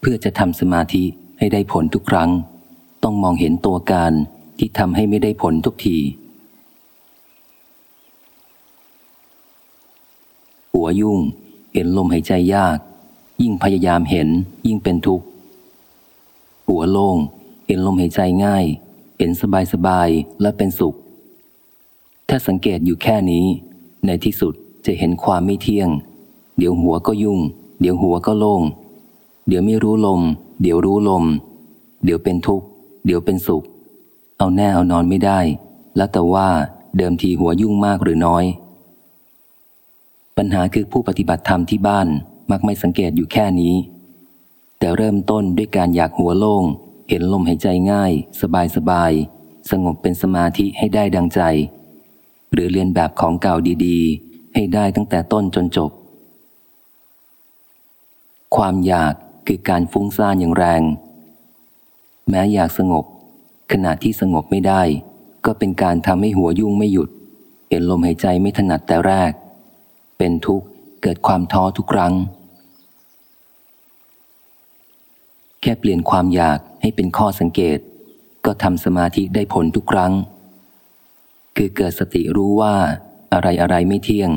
เพื่อจะทำสมาธิให้ได้ผลทุกครั้ง ต้องมองเห็นตัวการที่ทำให้ไม่ได้ผลทุกที หัวยุ่งเห็นลมหายใจยาก ยิ่งพยายามเห็นยิ่งเป็นทุกข์ หัวโล่งเห็นลมหายใจง่าย เห็นสบายสบายและเป็นสุข ถ้าสังเกตอยู่แค่นี้ ในที่สุดจะเห็นความไม่เที่ยง เดี๋ยวหัวก็ยุ่ง เดี๋ยวหัวก็โล่ง เดี๋ยวไม่รู้ลม เดี๋ยวรู้ลม เดี๋ยวเป็นทุกข์ เดี๋ยวเป็นสุข เอาแน่เอานอนไม่ได้ แล้วแต่ว่าเดิมทีหัวยุ่งมากหรือน้อย ปัญหาคือผู้ปฏิบัติธรรมที่บ้านมักไม่สังเกตอยู่แค่นี้ แต่เริ่มต้นด้วยการอยากหัวโล่ง เห็นลมหายใจง่าย สบายสบาย สงบเป็นสมาธิให้ได้ดังใจ หรือเรียนแบบของเก่าดีๆ ให้ได้ตั้งแต่ต้นจนจบ ความอยาก คือการฟุ้งซ่านอย่างแรง แม้อยากสงบ ขณะที่สงบไม่ได้ ก็เป็นการทำให้หัวยุ่งไม่หยุด เห็นลมหายใจไม่ถนัดแต่แรก เป็นทุกข์เกิดความท้อทุกครั้ง แค่เปลี่ยนความอยากให้เป็นข้อสังเกต ก็ทำสมาธิได้ผลทุกครั้ง คือเกิดสติรู้ว่าอะไรอะไรไม่เที่ยง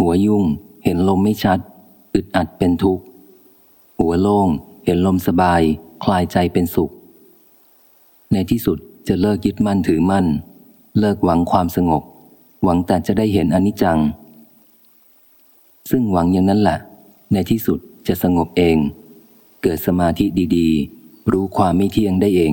หัวยุ่งเห็นลมไม่ชัด อึดอัดเป็นทุกข์ หัวโล่งเห็นลมสบาย คลายใจเป็นสุข ในที่สุดจะเลิกยึดมั่นถือมั่น เลิกหวังความสงบ หวังแต่จะได้เห็นอนิจจัง ซึ่งหวังอย่างนั้นแหละในที่สุดจะสงบเอง เกิดสมาธิดี ๆ รู้ความไม่เที่ยงได้เอง